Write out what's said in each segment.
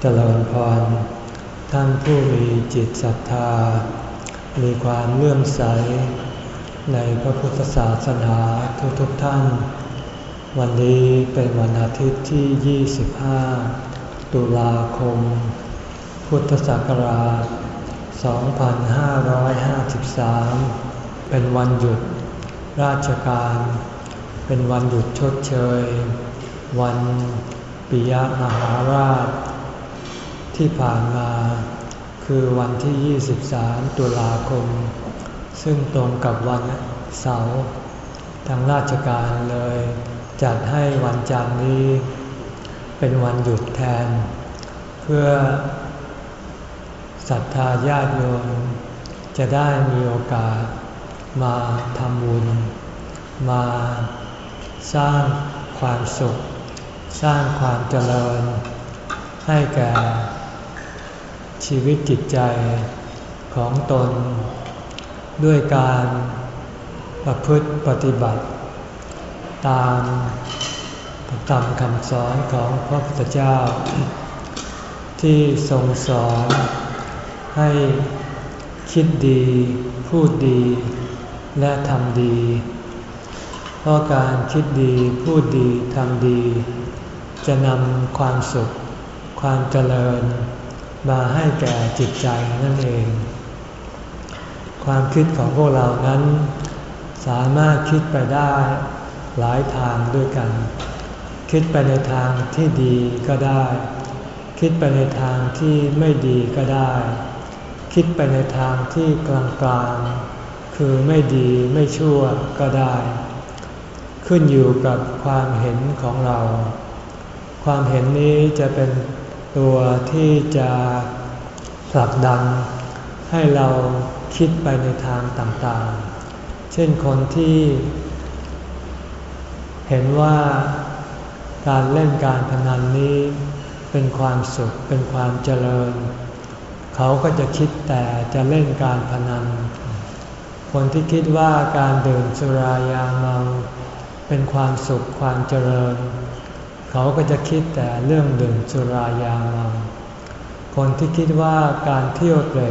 เจริญพร ท่านผู้มีจิตศรัทธา มีความเลื่อมใส ในพระพุทธศาสนาทุกๆทท่าน วันนี้เป็นวันอาทิตย์ที่ 25 ตุลาคม พุทธศักราช 2553 เป็นวันหยุดราชการ เป็นวันหยุดชดเชย วันปิยมหาราช ที่ผ่านมา คือวันที่ 23 ตุลาคม ซึ่งตรงกับวันเสาร์ทางราชการเลย จัดให้วันจันทร์นี้ เป็นวันหยุดแทน เพื่อศรัทธาญาติโยมจะได้มีโอกาสมาทำบุญ มาสร้างความสุข สร้างความเจริญ ให้แก่ ชีวิตจิตใจของตน ด้วยการประพฤติปฏิบัติ ตามตามคำสอนของพระพุทธเจ้า ที่ทรงสอนให้คิดดี พูดดี และทำดี เพราะการคิดดี พูดดี ทำดี จะนำความสุข ความเจริญ มาให้แก่จิตใจนั่นเอง ความคิดของพวกเรานั้น สามารถคิดไปได้หลายทางด้วยกัน คิดไปในทางที่ดีก็ได้ คิดไปในทางที่ไม่ดีก็ได้ คิดไปในทางที่กลางๆ คือไม่ดีไม่ชั่วก็ได้ ขึ้นอยู่กับความเห็นของเรา ความเห็นนี้จะเป็น ตัวที่จะผลักดันให้เราคิดไปในทางต่างๆ เช่นคนที่เห็นว่าการเล่นการพนันนี้เป็นความสุขเป็นความเจริญ เขาก็จะคิดแต่จะเล่นการพนัน คนที่คิดว่าการดื่มสุรายาเมาเป็นความสุขความเจริญเเขาก็จะคิดแต่เรื่องดื่มสุรายาเมาคนที่คิดว่าการเที่ยวเตะ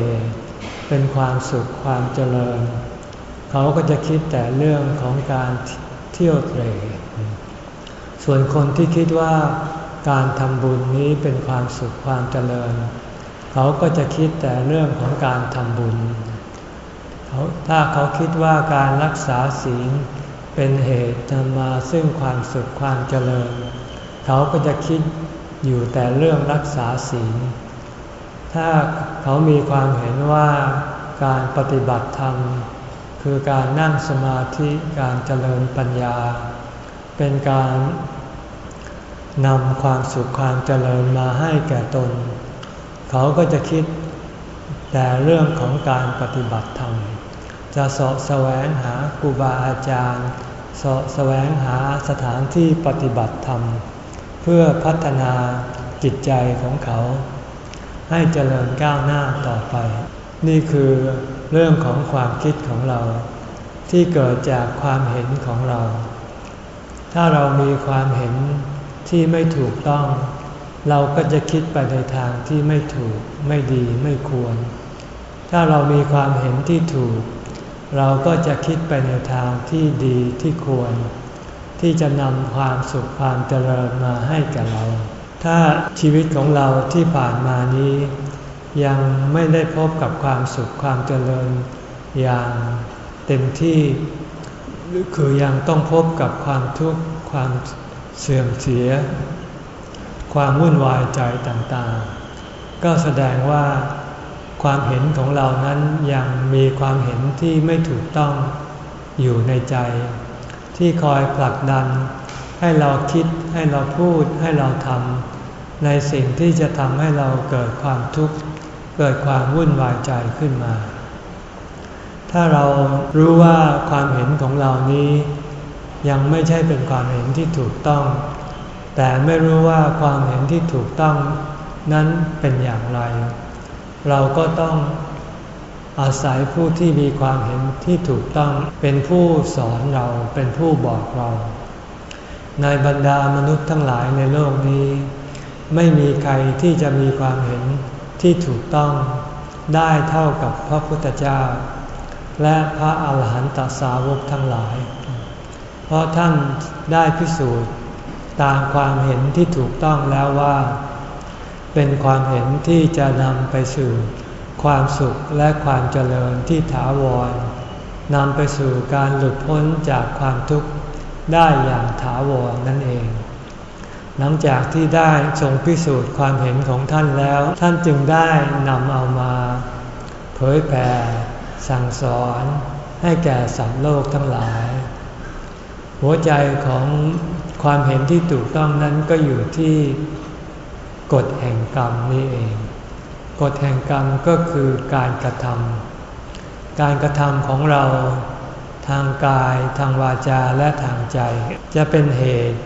เป็นความสุขความเจริญ เขาก็จะคิดแต่เรื่องของการเที่ยวเตะส่วนคนที่คิดว่าการทำบุญนี้เป็นความสุขความเจริญ เขาก็จะคิดแต่เรื่องของการทำบุญถ้าเขาคิดว่าการรักษาศีลเป็นเหตุนำมาซึ่งความสุขความเจริญ เขาก็จะคิดอยู่แต่เรื่องรักษาศีล ถ้าเขามีความเห็นว่าการปฏิบัติธรรม คือการนั่งสมาธิการเจริญปัญญา เป็นการนำความสุขความเจริญมาให้แก่ตน เขาก็จะคิดแต่เรื่องของการปฏิบัติธรรม จะสอบแสวงหาครูบาอาจารย์สอบแสวงหาสถานที่ปฏิบัติธรรม เพื่อพัฒนาจิตใจของเขา ให้เจริญก้าวหน้าต่อไป นี่คือเรื่องของความคิดของเรา ที่เกิดจากความเห็นของเรา ถ้าเรามีความเห็นที่ไม่ถูกต้อง เราก็จะคิดไปในทางที่ไม่ถูกไม่ดีไม่ควร ถ้าเรามีความเห็นที่ถูก เราก็จะคิดไปในทางที่ดีที่ควร ที่จะนำความสุขความเจริญมาให้แก่เรา ถ้าชีวิตของเราที่ผ่านมานี้ ยังไม่ได้พบกับความสุขความเจริญ อย่างเต็มที่คือยังต้องพบกับความทุกข์ความเสื่อมเสีย ความวุ่นวายใจต่างๆ ก็แสดงว่าความเห็นของเรานั้นยังมีความเห็นที่ไม่ถูกต้องอยู่ในใจ ที่คอยผลักดัน ให้เราคิดให้เราพูดให้เราทำในสิ่งที่จะทำให้เราเกิดความทุกข์เกิดความวุ่นวายใจขึ้นมา ถ้าเรารู้ว่าความเห็นของเรานี้ ยังไม่ใช่เป็นความเห็นที่ถูกต้อง แต่ไม่รู้ว่าความเห็นที่ถูกต้องนั้นเป็นอย่างไร เราก็ต้อง อาศัยผู้ที่มีความเห็นที่ถูกต้องเป็นผู้สอนเราเป็นผู้บอกเรา ในบรรดามนุษย์ทั้งหลายในโลกนี้ ไม่มีใครที่จะมีความเห็นที่ถูกต้องได้เท่ากับพระพุทธเจ้า และพระอาหารหันตสาวกทั้งหลาย เพราะท่านได้พิสูจน์ตามความเห็นที่ถูกต้องแล้วว่า เป็นความเห็นที่จะนำไปสู่ ความสุขและความเจริญที่ถาวรนำไปสู่การหลุดพ้นจากความทุกข์ได้อย่างถาวรนั่นเอง หลังจากที่ได้ทรงพิสูจน์ความเห็นของท่านแล้ว ท่านจึงได้นำเอามา เผยแผ่ สั่งสอนให้แก่สัตว์โลกทั้งหลาย หัวใจของความเห็นที่ถูกต้องนั้นก็อยู่ที่กฎแห่งกรรมนี่เอง กฎแห่งกรรมก็คือการกระทำการกระทำของเราทางกายทางวาจาและทางใจ จะเป็นเหตุ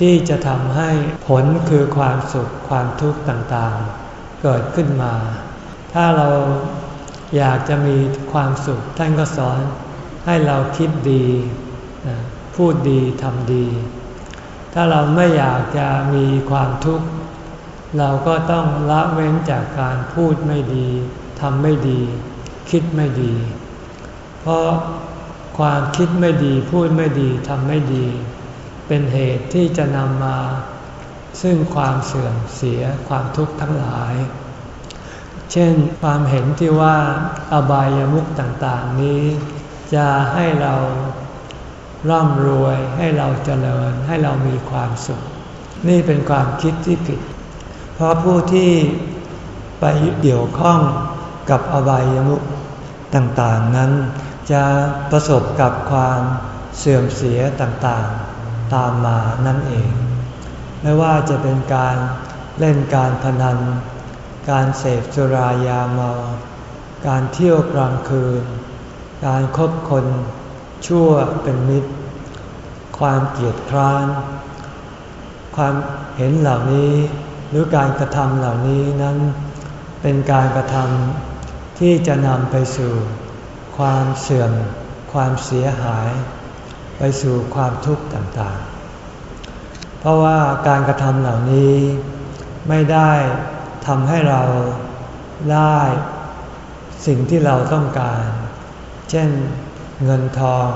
ที่จะทำให้ผลคือความสุขความทุกข์ต่างๆ เกิดขึ้นมา ถ้าเราอยากจะมีความสุขท่านก็สอนให้เราคิดดี พูดดีทำดี ถ้าเราไม่อยากจะมีความทุกข์ เราก็ต้องละเว้นจากการพูดไม่ดีทำไม่ดี คิดไม่ดี เพราะความคิดไม่ดีพูดไม่ดีทำไม่ดี เป็นเหตุที่จะนำมา ซึ่งความเสื่อมเสียความทุกข์ทั้งหลาย เช่นความเห็นที่ว่าอบายามุขต่างๆนี้ จะให้เราร่ำรวยให้เราเจริญให้เรามีความสุข นี่เป็นความคิดที่ผิด เพราะผู้ที่ไปเกี่ยวข้องกับอบายมุขต่างๆนั้น จะประสบกับความเสื่อมเสียต่างๆตามมานั่นเอง ไม่ว่าจะเป็นการเล่นการพนัน การเสพสุรายาเมา การเที่ยวกลางคืน การคบคนชั่วเป็นมิตร ความเกียดคร้าน ความเห็นเหล่านี้ หรือการกระทำเหล่านี้นั้นเป็นการกระทำที่จะนำไปสู่ความเสื่อม ความเสียหาย ไปสู่ความทุกข์ต่างๆ เพราะว่าการกระทำเหล่านี้ไม่ได้ทำให้เราได้สิ่งที่เราต้องการ เช่นเงินทอง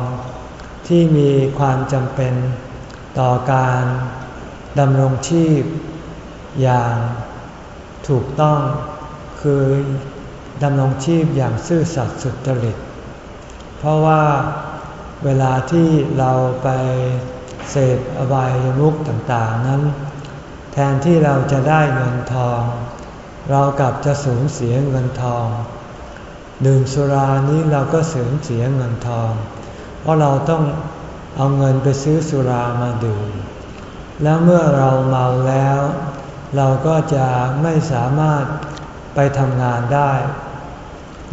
ที่มีความจำเป็นต่อการดำรงชีพ อย่างถูกต้องคือดำรงชีพอย่างซื่อสัตย์สุจริต เพราะว่าเวลาที่เราไปเสพอบายมุกต่างๆนั้น แทนที่เราจะได้เงินทอง เรากลับจะสูญเสียเงินทอง ดื่มสุรานี้เราก็สูญเสียเงินทอง เพราะเราต้องเอาเงินไปซื้อสุรามาดื่ม แล้วเมื่อเราเมาแล้ว เราก็จะไม่สามารถไปทำงานได้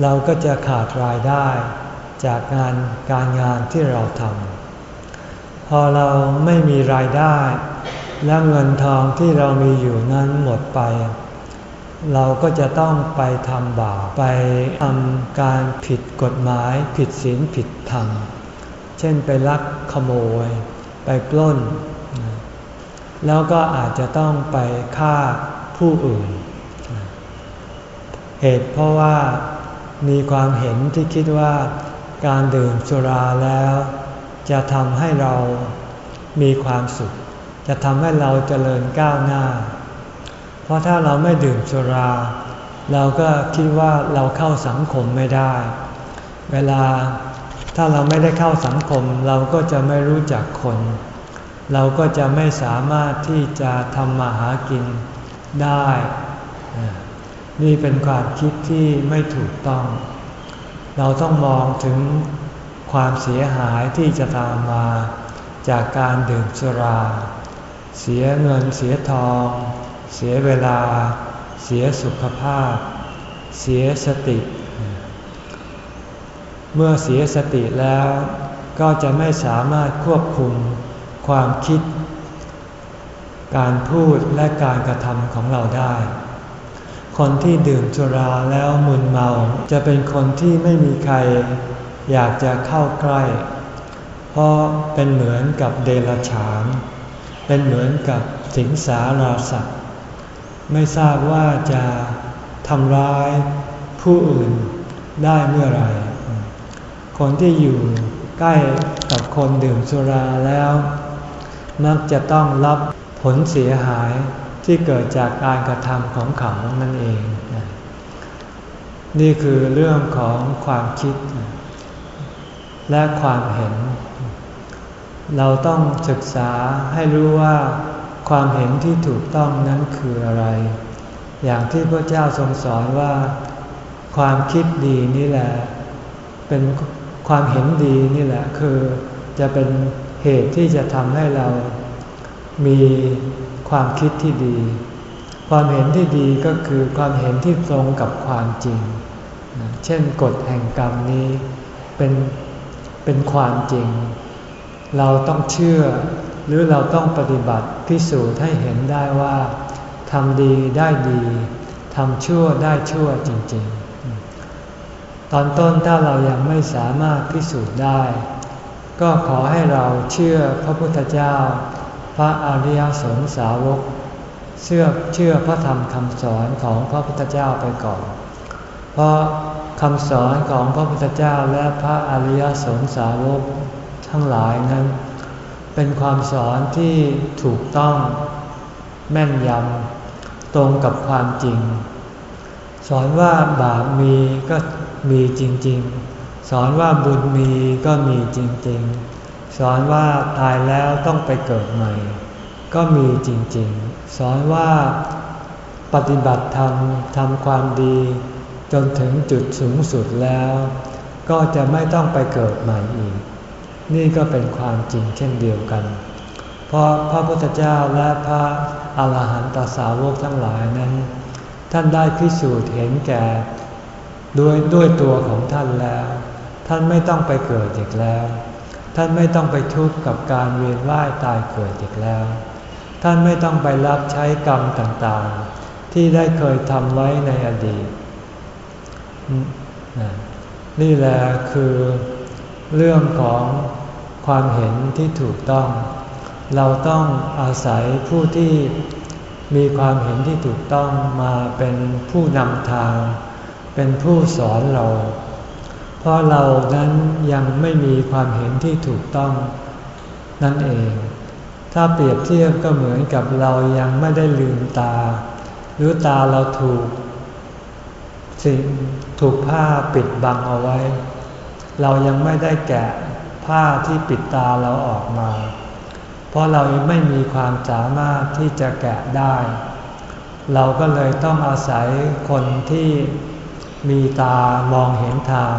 เราก็จะขาดรายได้จากงานการงานที่เราทำพอเราไม่มีรายได้ และเงินทองที่เรามีอยู่นั้นหมดไป เราก็จะต้องไปทำบาปไปทำการผิดกฎหมาย ผิดศีลผิดธรรม เช่นไปลักขโมย ไปปล้น แล้วก็อาจจะต้องไปฆ่าผู้อื่น เหตุเพราะว่ามีความเห็นที่คิดว่าการดื่มสุราแล้ว จะทำให้เรามีความสุข จะทำให้เราเจริญก้าวหน้า เพราะถ้าเราไม่ดื่มสุรา เราก็คิดว่าเราเข้าสังคมไม่ได้ เวลาถ้าเราไม่ได้เข้าสังคม เราก็จะไม่รู้จักคน เราก็จะไม่สามารถที่จะทำมาหากินได้ นี่เป็นความคิดที่ไม่ถูกต้อง เราต้องมองถึงความเสียหายที่จะตามมาจากการดื่มสุรา เสียเงินเสียทอง เสียเวลา เสียสุขภาพ เสียสติ เมื่อเสียสติแล้วก็จะไม่สามารถควบคุม ความคิด การพูดและการกระทำของเราได้ คนที่ดื่มสุราแล้วมึนเมาจะเป็นคนที่ไม่มีใคร อยากจะเข้าใกล้ เพราะเป็นเหมือนกับเดรัจฉาน เป็นเหมือนกับสิงสาราสัตว์ ไม่ทราบว่าจะทำร้ายผู้อื่นได้เมื่อไหร่ คนที่อยู่ใกล้กับคนดื่มสุราแล้ว มักจะต้องรับผลเสียหายที่เกิดจากการกระทำของเขานั่นเอง นี่คือเรื่องของความคิด และความเห็น เราต้องศึกษาให้รู้ว่าความเห็นที่ถูกต้องนั้นคืออะไร อย่างที่พระเจ้าทรงสอนว่า ความคิดดีนี่แหละ เป็นความเห็นดีนี่แหละคือจะเป็น เหตุที่จะทำให้เรามีความคิดที่ดี ความเห็นที่ดีก็คือความเห็นที่ตรงกับความจริง เช่นกฎแห่งกรรมนี้เป็นเป็นความจริง เราต้องเชื่อ หรือเราต้องปฏิบัติพิสูจน์ให้เห็นได้ว่าทำดีได้ดีทำชั่วได้ชั่วจริง ๆ ตอนต้นถ้าเรายังไม่สามารถพิสูจน์ได้ ก็ขอให้เราเชื่อพระพุทธเจ้า พระอริยสงสาวก เชื่อเชื่อพระธรรมคำสอนของพระพุทธเจ้าไปก่อน เพราะคำสอนของพระพุทธเจ้าและพระอริยสงสาวกทั้งหลายนั้น เป็นความสอนที่ถูกต้องแม่นยำตรงกับความจริง สอนว่าบาปมีก็มีจริง ๆ สอนว่าบุญมีก็มีจริงๆ สอนว่าตายแล้วต้องไปเกิดใหม่ ก็มีจริงๆ สอนว่าปฏิบัติธรรมทำความดี จนถึงจุดสูงสุดแล้ว ก็จะไม่ต้องไปเกิดใหม่อีก นี่ก็เป็นความจริงเช่นเดียวกัน เพราะพระพุทธเจ้าและพระอาหารหันตสาวกทั้งหลายนั้น ท่านได้พิสูจน์เห็นแก่ด้วยด้วยตัวของท่านแล้ว ท่านไม่ต้องไปเกิดอีกแล้ว ท่านไม่ต้องไปทุกข์กับการเวียนว่ายตายเกิดอีกแล้ว ท่านไม่ต้องไปรับใช้กรรมต่างๆ ที่ได้เคยทำไว้ในอดีต นี่แหละคือเรื่องของความเห็นที่ถูกต้อง เราต้องอาศัยผู้ที่มีความเห็นที่ถูกต้องมาเป็นผู้นำทาง เป็นผู้สอนเรา ราะเรานั้นยังไม่มีความเห็นที่ถูกต้องนั่นเอง ถ้าเปรียบเทียบก็เหมือนกับเรายังไม่ได้ลืมตา หรือตาเราถูก สิ่งถูกผ้าปิดบังเอาไว้ เรายังไม่ได้แกะผ้าที่ปิดตาเราออกมา เพราะเราไม่มีความสามารถที่จะแกะได้ เราก็เลยต้องอาศัยคนที่มีตามองเห็นทาง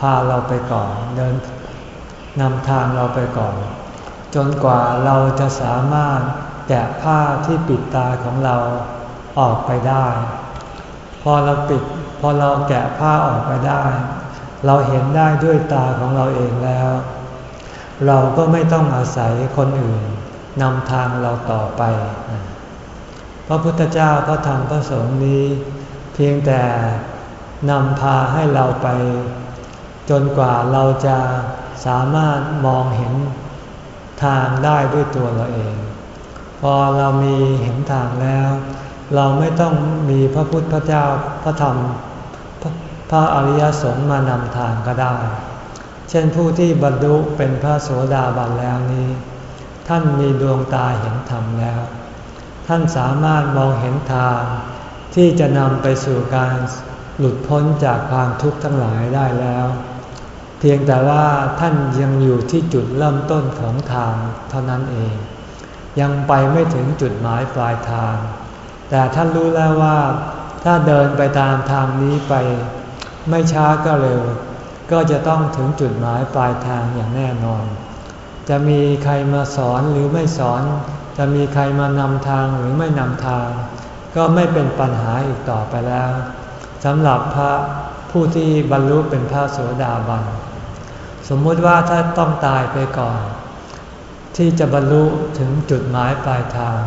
พาเราไปก่อนเดินนำทางเราไปก่อน จนกว่าเราจะสามารถแกะผ้าที่ปิดตาของเราออกไปได้ พอเราปิดพอเราแกะผ้าออกไปได้ เราเห็นได้ด้วยตาของเราเองแล้ว เราก็ไม่ต้องอาศัยคนอื่นนำทางเราต่อไป พระพุทธเจ้าพระธรรมพระสงฆ์นี้ เพียงแต่นำพาให้เราไป จนกว่าเราจะสามารถมองเห็นทางได้ด้วยตัวเราเอง พอเรามีเห็นทางแล้ว เราไม่ต้องมีพระพุทธพระเจ้าพระธรรมพระอริยสงฆ์มานำทางก็ได้ เช่นผู้ที่บรรลุเป็นพระโสดาบันแล้วนี้ ท่านมีดวงตาเห็นธรรมแล้ว ท่านสามารถมองเห็นทาง ที่จะนำไปสู่การหลุดพ้นจากความทุกข์ทั้งหลายได้แล้ว เพียงแต่ว่าท่านยังอยู่ที่จุดเริ่มต้นของทางเท่านั้นเอง ยังไปไม่ถึงจุดหมายปลายทาง แต่ท่านรู้แล้วว่า ถ้าเดินไปตามทางนี้ไป ไม่ช้าก็เร็ว ก็จะต้องถึงจุดหมายปลายทางอย่างแน่นอน จะมีใครมาสอนหรือไม่สอน จะมีใครมานำทางหรือไม่นำทาง ก็ไม่เป็นปัญหาอีกต่อไปแล้วสำหรับพระผู้ที่บรรลุเป็นพระโสดาบัน สมมุติว่าถ้าต้องตายไปก่อน ที่จะบรรลุถึงจุดหมายปลายทาง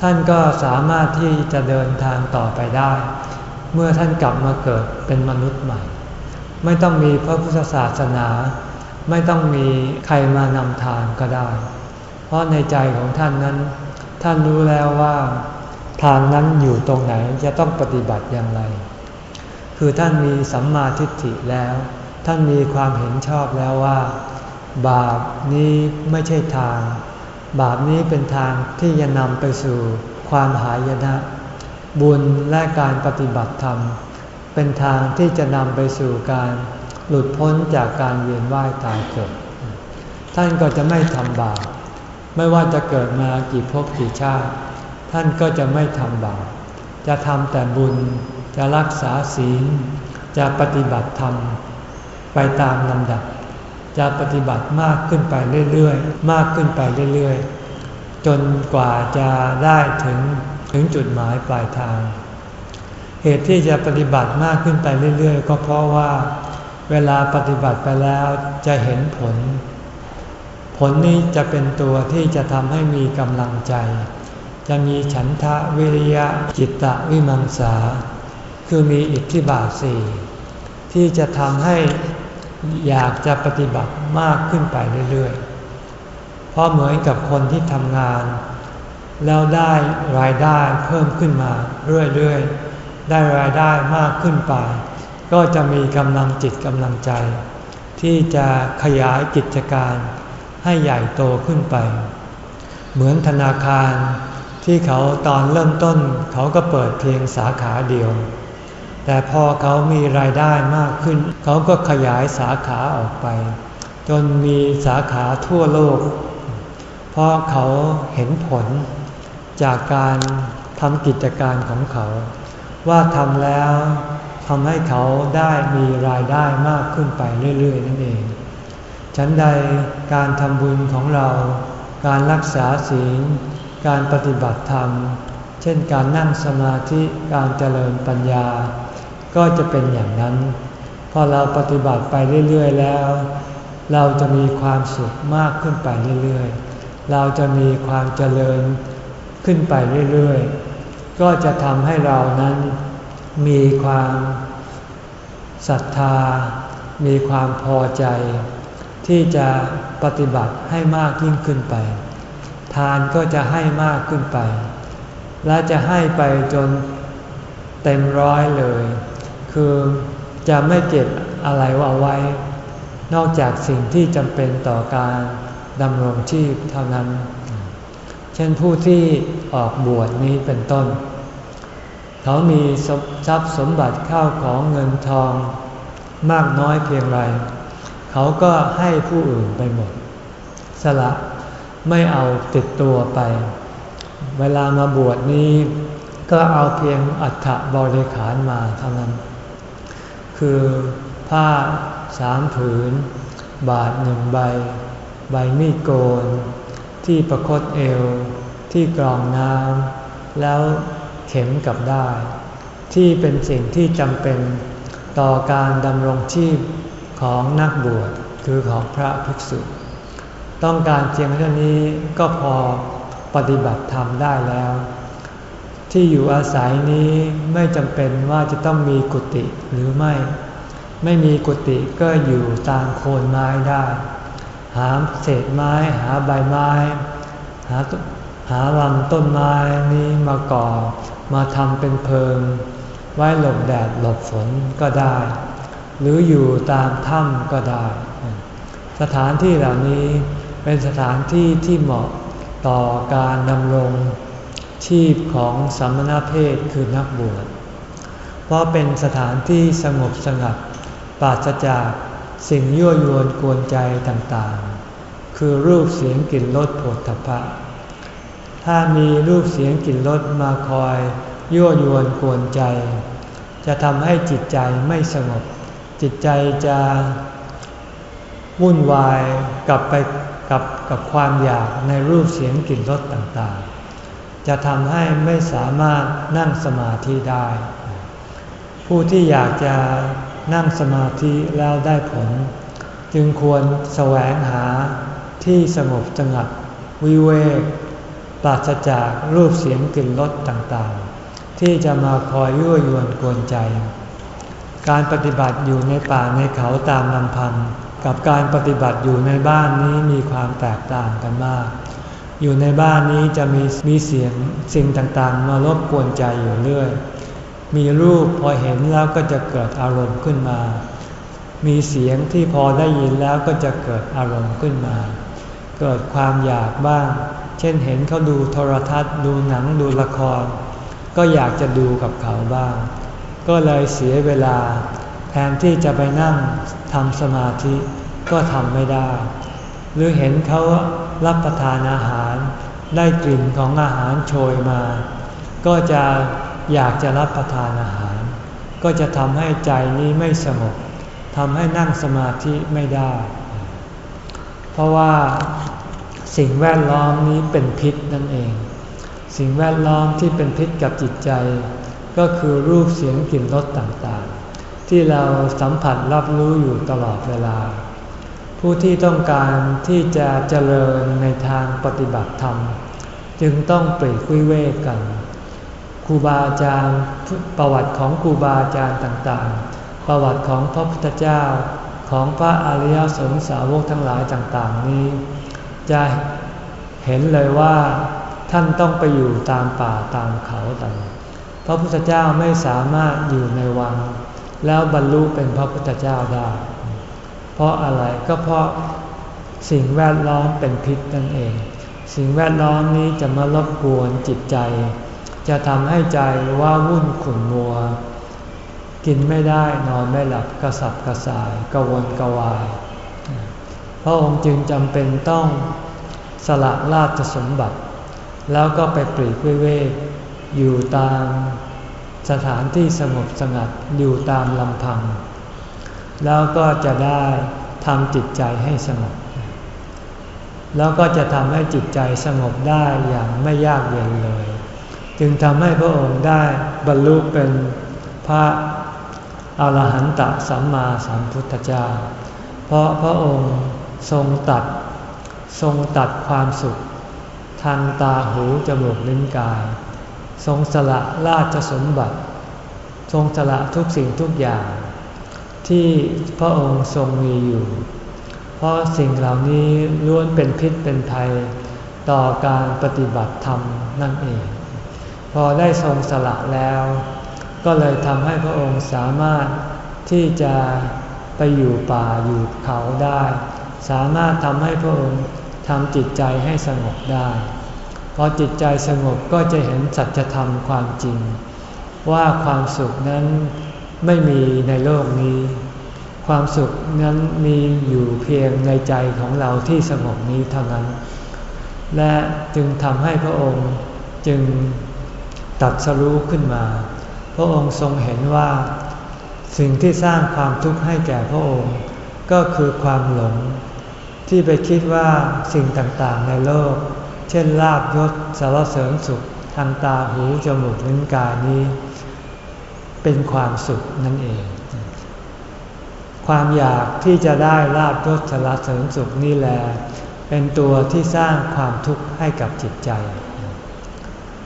ท่านก็สามารถที่จะเดินทางต่อไปได้ เมื่อท่านกลับมาเกิดเป็นมนุษย์ใหม่ ไม่ต้องมีพระพุทธศาสนา ไม่ต้องมีใครมานำทางก็ได้ เพราะในใจของท่านนั้น ท่านรู้แล้วว่า ทางนั้นอยู่ตรงไหนจะต้องปฏิบัติอย่างไร คือท่านมีสัมมาทิฏฐิแล้ว ท่านมีความเห็นชอบแล้วว่า บาปนี้ไม่ใช่ทาง บาปนี้เป็นทางที่จะนำไปสู่ความหายนะ บุญและการปฏิบัติธรรม เป็นทางที่จะนำไปสู่การหลุดพ้นจากการเวียนว่ายตายเกิด ท่านก็จะไม่ทำบาป ไม่ว่าจะเกิดมากี่ภพกี่ชาติ ท่านก็จะไม่ทำบาป จะทำแต่บุญ จะรักษาศีล จะปฏิบัติธรรม ไปตามลำดับ จะปฏิบัติมากขึ้นไปเรื่อยๆ มากขึ้นไปเรื่อยๆ จนกว่าจะได้ถึงถึงจุดหมายปลายทาง เหตุที่จะปฏิบัติมากขึ้นไปเรื่อยๆ ก็เพราะว่าเวลาปฏิบัติไปแล้วจะเห็นผล ผลนี้จะเป็นตัวที่จะทำให้มีกำลังใจ จะมีฉันทะวิริยะจิตตะวิมังสา คือมีอิทธิบาทสี่ที่จะทำให้ อยากจะปฏิบัติมากขึ้นไปเรื่อยๆ เพราะเหมือนกับคนที่ทำงาน แล้วได้รายได้เพิ่มขึ้นมาเรื่อยๆ ได้รายได้มากขึ้นไป ก็จะมีกำลังจิตกำลังใจ ที่จะขยายกิจการให้ใหญ่โตขึ้นไป เหมือนธนาคารที่เขาตอนเริ่มต้นเขาก็เปิดเพียงสาขาเดียว แต่พอเขามีรายได้มากขึ้น เขาก็ขยายสาขาออกไป จนมีสาขาทั่วโลก เพราะเขาเห็นผลจากการทำกิจการของเขา ว่าทำแล้วทำให้เขาได้มีรายได้มากขึ้นไปเรื่อย ๆ นั่นเอง ฉันใดการทำบุญของเรา การรักษาศีล การปฏิบัติธรรม เช่นการนั่งสมาธิ การเจริญปัญญา ก็จะเป็นอย่างนั้น พอเราปฏิบัติไปเรื่อยๆแล้ว เราจะมีความสุขมากขึ้นไปเรื่อยๆ เราจะมีความเจริญขึ้นไปเรื่อยๆ ก็จะทำให้เรานั้นมีความศรัทธา มีความพอใจ ที่จะปฏิบัติให้มากยิ่งขึ้นไป ทานก็จะให้มากขึ้นไป และจะให้ไปจนเต็มร้อยเลย คือจะไม่เก็บอะไรเอาไว้ นอกจากสิ่งที่จำเป็นต่อการดำรงชีพเท่านั้น เช่นผู้ที่ออกบวชนี้เป็นต้น เขามีทรัพย์สมบัติข้าวของเงินทองมากน้อยเพียงไร เขาก็ให้ผู้อื่นไปหมด สละไม่เอาติดตัวไป เวลามาบวชนี้ก็เอาเพียงอัฐบริขารมาเท่านั้น คือผ้าสามผืน บาทหนึ่งใบ ใบมีดโกน ที่ประคตเอว ที่กรองน้ำแล้วเข็มกับได้ ที่เป็นสิ่งที่จำเป็นต่อการดำรงชีพของนักบวชคือของพระภิกษุ ต้องการเพียงเท่านี้ก็พอปฏิบัติธรรมได้แล้ว ที่อยู่อาศัยนี้ไม่จำเป็นว่าจะต้องมีกุฏิหรือไม่ ไม่มีกุฏิก็อยู่ตามโคนไม้ได้ หาเศษไม้หาใบไม้ หาหาลำต้นไม้นี้มาก่อมาทำเป็นเพิง ไว้หลบแดดหลบฝนก็ได้ หรืออยู่ตามถ้ำก็ได้ สถานที่เหล่านี้เป็นสถานที่ที่เหมาะต่อการดำรง ชีพของสัมณเพศคือนักบวช เพราะเป็นสถานที่สงบสงัดปราศจากสิ่งยั่วยวนกวนใจต่างๆ คือรูปเสียงกลิ่นรสผลทพะ ถ้ามีรูปเสียงกลิ่นรสมาคอย ยั่วยวนกวนใจ จะทำให้จิตใจไม่สงบ จิตใจจะวุ่นวายกลับไปกับกับความอยากในรูปเสียงกลิ่นรสต่างๆ จะทำให้ไม่สามารถนั่งสมาธิได้ ผู้ที่อยากจะนั่งสมาธิแล้วได้ผล จึงควรแสวงหาที่สงบสงัดวิเวกปราศจากรูปเสียงกลิ่นรสต่างๆ ที่จะมาคอยยั่วยวนกวนใจ การปฏิบัติอยู่ในป่าในเขาตามลำพังกับการปฏิบัติอยู่ในบ้านนี้มีความแตกต่างกันมาก อยู่ในบ้านนี้จะมีมีเสียงสิ่งต่างๆ มารบกวนใจอยู่เรื่อย มีรูปพอเห็นแล้วก็จะเกิดอารมณ์ขึ้นมา มีเสียงที่พอได้ยินแล้วก็จะเกิดอารมณ์ขึ้นมา เกิดความอยากบ้าง เช่นเห็นเขาดูโทรทัศน์ ดูหนังดูละคร ก็อยากจะดูกับเขาบ้าง ก็เลยเสียเวลา แทนที่จะไปนั่งทำสมาธิก็ทำไม่ได้ หรือเห็นเขา รับประทานอาหารได้กลิ่นของอาหารโชยมา ก็จะอยากจะรับประทานอาหาร ก็จะทำให้ใจนี้ไม่สงบทำให้นั่งสมาธิไม่ได้ เพราะว่าสิ่งแวดล้อมนี้เป็นพิษนั่นเอง สิ่งแวดล้อมที่เป็นพิษกับจิตใจ ก็คือรูปเสียงกลิ่นรสต่างๆ ที่เราสัมผัสรับรู้อยู่ตลอดเวลา ผู้ที่ต้องการที่จะเจริญในทางปฏิบัติธรรม จึงต้องปรีกวิเวกกันครูบาอาจารย์ประวัติของครูบาอาจารย์ต่างๆ ประวัติของพระพุทธเจ้าของพระอริยสงสาวกทั้งหลายต่างๆ นี้ จะเห็นเลยว่าท่านต้องไปอยู่ตามป่าตามเขาต่างพระพุทธเจ้าไม่สามารถอยู่ในวัง แล้วบรรลุเป็นพระพุทธเจ้าได้ ราะอะไรก็เพราะสิ่งแวดล้อมเป็นพิษนั่นเอง สิ่งแวดล้อมนี้จะมารบกวนจิตใจ จะทำให้ใจว่าวุ่นขุ่นมัว กินไม่ได้นอนไม่หลับกระสับกระส่ายกระวนกระวาย พระองค์จึงจำเป็นต้องสละราชสมบัติ แล้วก็ไปปลีกเวกอยู่ตามสถานที่สงบสงัดอยู่ตามลำพัง แล้วก็จะได้ทำจิตใจให้สงบ แล้วก็จะทำให้จิตใจสงบได้อย่างไม่ยากเย็นเลย จึงทำให้พระองค์ได้บรรลุเป็นพระอรหันตสัมมาสัมพุทธเจ้า เพราะพระองค์ทรงตัดทรงตัดความสุข ทางตาหูจมูกลิ้นกาย ทรงสละราชสมบัติ ทรงสละทุกสิ่งทุกอย่าง ที่พระองค์ทรงมีอยู่ เพราะสิ่งเหล่านี้ล้วนเป็นพิษเป็นภัยต่อการปฏิบัติธรรมนั่นเอง พอได้ทรงสละแล้ว ก็เลยทำให้พระองค์สามารถที่จะไปอยู่ป่าอยู่เขาได้ สามารถทำให้พระองค์ทำจิตใจให้สงบได้พอจิตใจสงบก็จะเห็นสัจธรรมความจริง ว่าความสุขนั้น ไม่มีในโลกนี้ ความสุขนั้นมีอยู่เพียงในใจของเราที่สงบนี้เท่านั้น และจึงทำให้พระองค์จึงตัดสรู้ขึ้นมา พระองค์ทรงเห็นว่า สิ่งที่สร้างความทุกข์ให้แก่พระองค์ ก็คือความหลง ที่ไปคิดว่าสิ่งต่างๆในโลก เช่นลาบยศสารเสริญสุขทางตาหูจมูกลิ้นกายนี้ เป็นความสุขนั่นเอง ความอยากที่จะได้ลาบยศสารเสริญสุขนี่แหละเป็นตัวที่สร้างความทุกข์ให้กับจิตใจ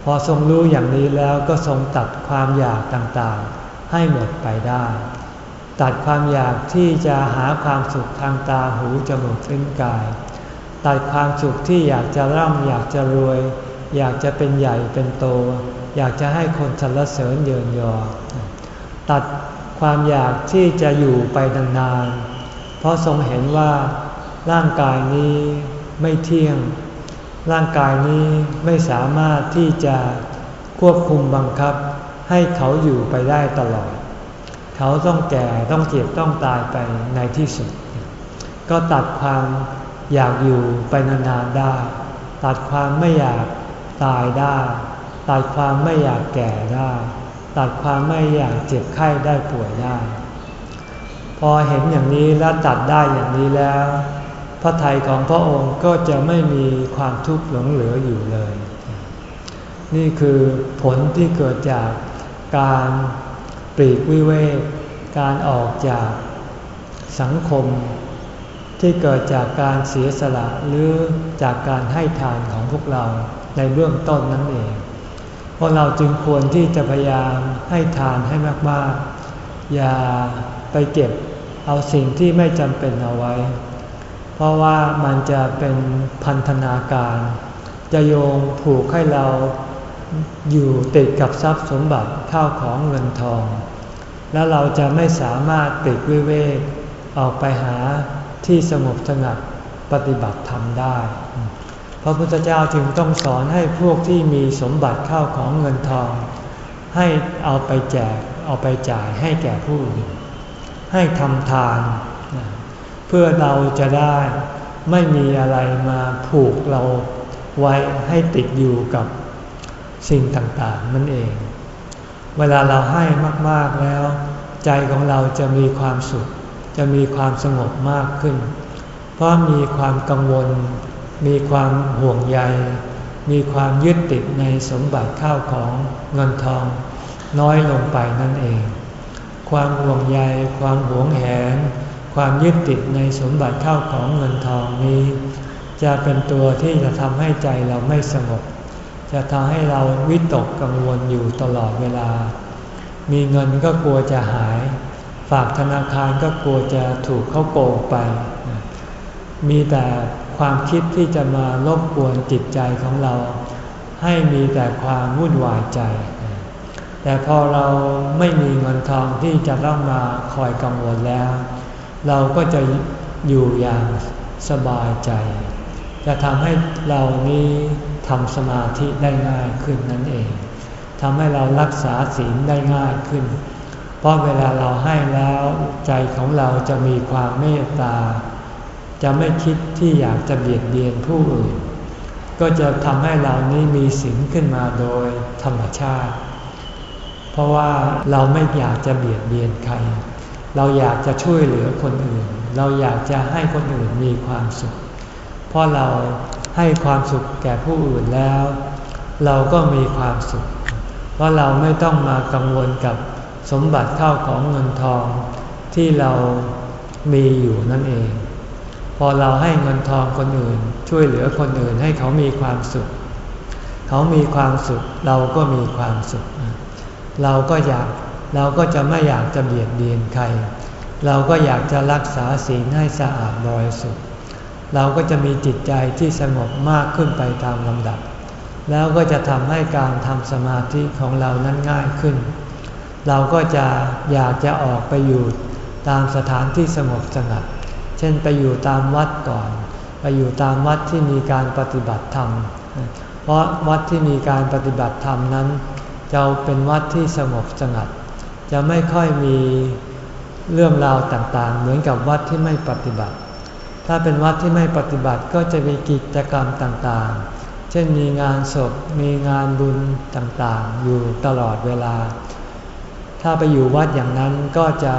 พอทรงรู้อย่างนี้แล้วก็ทรงตัดความอยากต่างๆ ให้หมดไปได้ ตัดความอยากที่จะหาความสุขทางตาหูจมูกลิ้นกาย ตัดความสุขที่อยากจะร่ำอยากจะรวย อยากจะเป็นใหญ่เป็นโต อยากจะให้คนสรรเสริญเยินยอ ตัดความอยากที่จะอยู่ไปนานๆ เพราะทรงเห็นว่าร่างกายนี้ไม่เที่ยง ร่างกายนี้ไม่สามารถที่จะควบคุมบังคับ ให้เขาอยู่ไปได้ตลอด เขาต้องแก่ต้องเจ็บต้องตายไปในที่สุด ก็ตัดความอยากอยู่ไปนานๆได้ ตัดความไม่อยากตายได้ ตัดความไม่อยากแก่ได้ ตัดความไม่อยากเจ็บไข้ได้ป่วยได้ พอเห็นอย่างนี้และตัดได้อย่างนี้แล้ว พระทัยของพระองค์ก็จะไม่มีความทุกข์หลงเหลืออยู่เลย นี่คือผลที่เกิดจากการปลีกวิเวกการออกจากสังคม ที่เกิดจากการเสียสละหรือจากการให้ทานของพวกเราในเบื้องต้นนั่นเอง พราะเราจึงควรที่จะพยายามให้ทานให้มากๆ อย่าไปเก็บเอาสิ่งที่ไม่จำเป็นเอาไว้ เพราะว่ามันจะเป็นพันธนาการ จะโยงผูกให้เราอยู่ติดกับทรัพย์สมบัติข้าวของเงินทอง แล้วเราจะไม่สามารถติดวิเวกออกไปหาที่สงบสงัดปฏิบัติธรรมได้ พระพุทธเจ้าจึงต้องสอนให้พวกที่มีสมบัติข้าวของเงินทอง ให้เอาไปแจกเอาไปจ่ายให้แก่ผู้อื่นให้ทำทาน เพื่อเราจะได้ไม่มีอะไรมาผูกเราไว้ให้ติดอยู่กับสิ่งต่างๆนั่นเอง เวลาเราให้มากๆแล้ว ใจของเราจะมีความสุข จะมีความสงบมากขึ้น เพราะมีความกังวล มีความห่วงใย มีความยึดติดในสมบัติข้าวของเงินทอง น้อยลงไปนั่นเอง ความห่วงใย ความหวงแหน ความยึดติดในสมบัติข้าวของเงินทองนี้ จะเป็นตัวที่จะทำให้ใจเราไม่สงบ จะทำให้เราวิตกกังวลอยู่ตลอดเวลา มีเงินก็กลัวจะหาย ฝากธนาคารก็กลัวจะถูกเขาโกงไป มีแต่ ความคิดที่จะมารบกวนจิตใจของเรา ให้มีแต่ความวุ่นวายใจ แต่พอเราไม่มีเงินทองที่จะต้องมาคอยกังวลแล้ว เราก็จะอยู่อย่างสบายใจ จะทำให้เรานี้ทำสมาธิได้ง่ายขึ้นนั่นเองทำให้เรารักษาศีลได้ง่ายขึ้น เพราะเวลาเราให้แล้วใจของเราจะมีความเมตตา จะไม่คิดที่อยากจะเบียดเบียนผู้อื่น ก็จะทำให้เรานี้มีศีลขึ้นมาโดยธรรมชาติ เพราะว่าเราไม่อยากจะเบียดเบียนใคร เราอยากจะช่วยเหลือคนอื่น เราอยากจะให้คนอื่นมีความสุข เพราะเราให้ความสุขแก่ผู้อื่นแล้ว เราก็มีความสุข เพราะเราไม่ต้องมากังวลกับสมบัติเข้าของเงินทองที่เรามีอยู่นั่นเอง พอเราให้เงินทองคนอื่น ช่วยเหลือคนอื่นให้เขามีความสุข เขามีความสุข เราก็มีความสุข เราก็อยากเราก็จะไม่อยากจะเบียดเบียนใคร เราก็อยากจะรักษาศีลให้สะอาดบริสุทธิ์เราก็จะมีจิตใจที่สงบมากขึ้นไปตามลำดับ แล้วก็จะทำให้การทำสมาธิของเรานั้นง่ายขึ้น เราก็จะอยากจะออกไปอยู่ตามสถานที่สงบสงัด เช่นไปอยู่ตามวัดก่อน ไปอยู่ตามวัดที่มีการปฏิบัติธรรม เพราะวัดที่มีการปฏิบัติธรรมนั้น จะเป็นวัดที่สงบสงัด จะไม่ค่อยมีเรื่องราวต่างๆ เหมือนกับวัดที่ไม่ปฏิบัติ ถ้าเป็นวัดที่ไม่ปฏิบัติก็จะมีกิจกรรมต่างๆ เช่นมีงานศพ มีงานบุญต่างๆ อยู่ตลอดเวลา ถ้าไปอยู่วัดอย่างนั้นก็จะ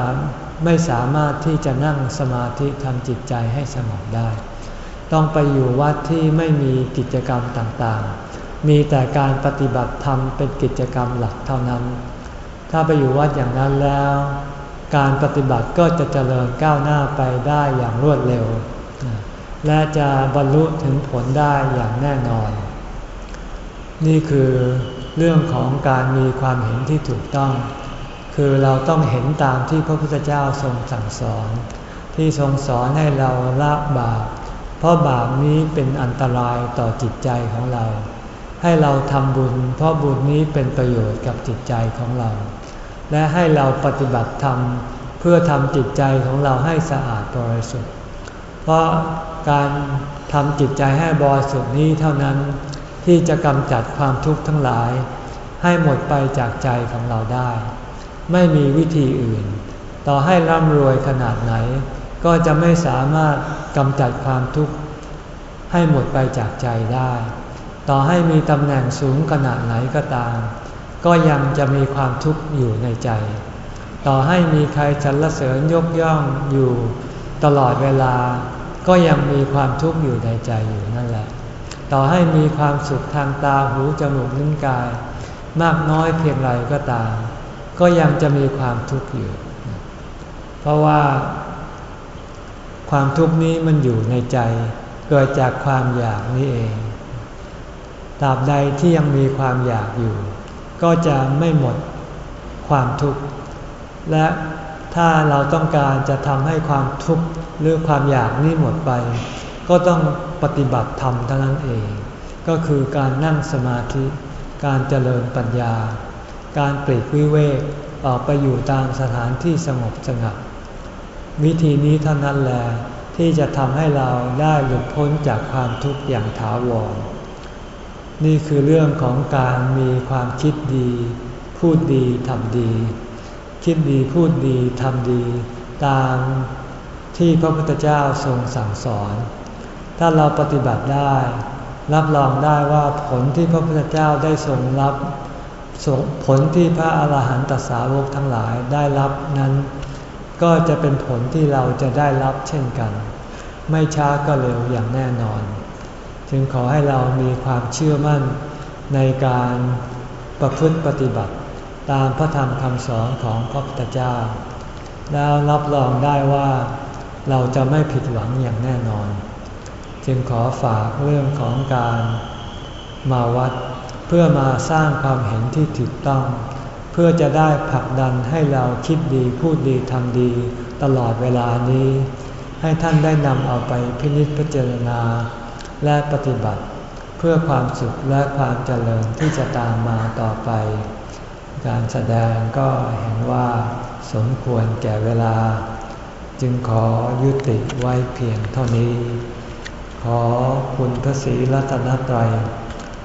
ไม่สามารถที่จะนั่งสมาธิทำจิตใจให้สงบได้ ต้องไปอยู่วัดที่ไม่มีกิจกรรมต่างๆ มีแต่การปฏิบัติธรรมเป็นกิจกรรมหลักเท่านั้น ถ้าไปอยู่วัดอย่างนั้นแล้ว การปฏิบัติก็จะเจริญก้าวหน้าไปได้อย่างรวดเร็ว และจะบรรลุถึงผลได้อย่างแน่นอน นี่คือเรื่องของการมีความเห็นที่ถูกต้อง คือเราต้องเห็นตามที่พระพุทธเจ้าทรงสั่งสอน ที่ทรงสอนให้เราละบาป เพราะบาปนี้เป็นอันตรายต่อจิตใจของเรา ให้เราทำบุญ เพราะบุญนี้เป็นประโยชน์กับจิตใจของเรา และให้เราปฏิบัติธรรมเพื่อทำจิตใจของเราให้สะอาดบริสุทธิ์ เพราะการทำจิตใจให้บริสุทธิ์นี้เท่านั้นที่จะกำจัดความทุกข์ทั้งหลาย ให้หมดไปจากใจของเราได้ ไม่มีวิธีอื่น ต่อให้ร่ำรวยขนาดไหน ก็จะไม่สามารถกำจัดความทุกข์ให้หมดไปจากใจได้ ต่อให้มีตำแหน่งสูงขนาดไหนก็ตาม ก็ยังจะมีความทุกข์อยู่ในใจ ต่อให้มีใครสรรเสริญยกย่องอยู่ตลอดเวลา ก็ยังมีความทุกข์อยู่ในใจอยู่นั่นแหละ ต่อให้มีความสุขทางตาหูจมูกลิ้นกาย มากน้อยเพียงไรก็ตาม ก็ยังจะมีความทุกข์อยู่ เพราะว่า ความทุกข์นี้มันอยู่ในใจ เกิดจากความอยากนี้เอง ตราบใดที่ยังมีความอยากอยู่ ก็จะไม่หมดความทุกข์ และถ้าเราต้องการจะทำให้ความทุกข์หรือความอยากนี้หมดไป ก็ต้องปฏิบัติธรรมเท่านั้นเอง ก็คือการนั่งสมาธิ การเจริญปัญญา การปลีกวิเวกออกไปอยู่ตามสถานที่สงบสงัด วิธีนี้เท่านั้นแหละที่จะทำให้เราได้หลุดพ้นจากความทุกข์อย่างถาวร นี่คือเรื่องของการมีความคิดดี พูดดีทำดี คิดดีพูดดีทำดี ตามที่พระพุทธเจ้าทรงสั่งสอน ถ้าเราปฏิบัติได้ รับรองได้ว่าผลที่พระพุทธเจ้าได้ทรงรับ ผลที่พระอาหารหันตสาวกทั้งหลายได้รับนั้น ก็จะเป็นผลที่เราจะได้รับเช่นกัน ไม่ช้าก็เร็วอย่างแน่นอน จึงขอให้เรามีความเชื่อมั่นในการประพฤติปฏิบัติ ตามพระธรรมคำสอนของพระพุทธเจ้า แล้วรับรองได้ว่าเราจะไม่ผิดหวังอย่างแน่นอน จึงขอฝากเรื่องของการมาวัด เพื่อมาสร้างความเห็นที่ถูกต้อง เพื่อจะได้ผลักดันให้เราคิดดีพูดดีทำดี ตลอดเวลานี้ ให้ท่านได้นำเอาไปพินิจพิจารณา และปฏิบัติ เพื่อความสุขและความเจริญที่จะตามมาต่อไป การแสดงก็เห็นว่าสมควรแก่เวลา จึงขอยุติไว้เพียงเท่านี้ ขอคุณพระศรีรัตนตรัย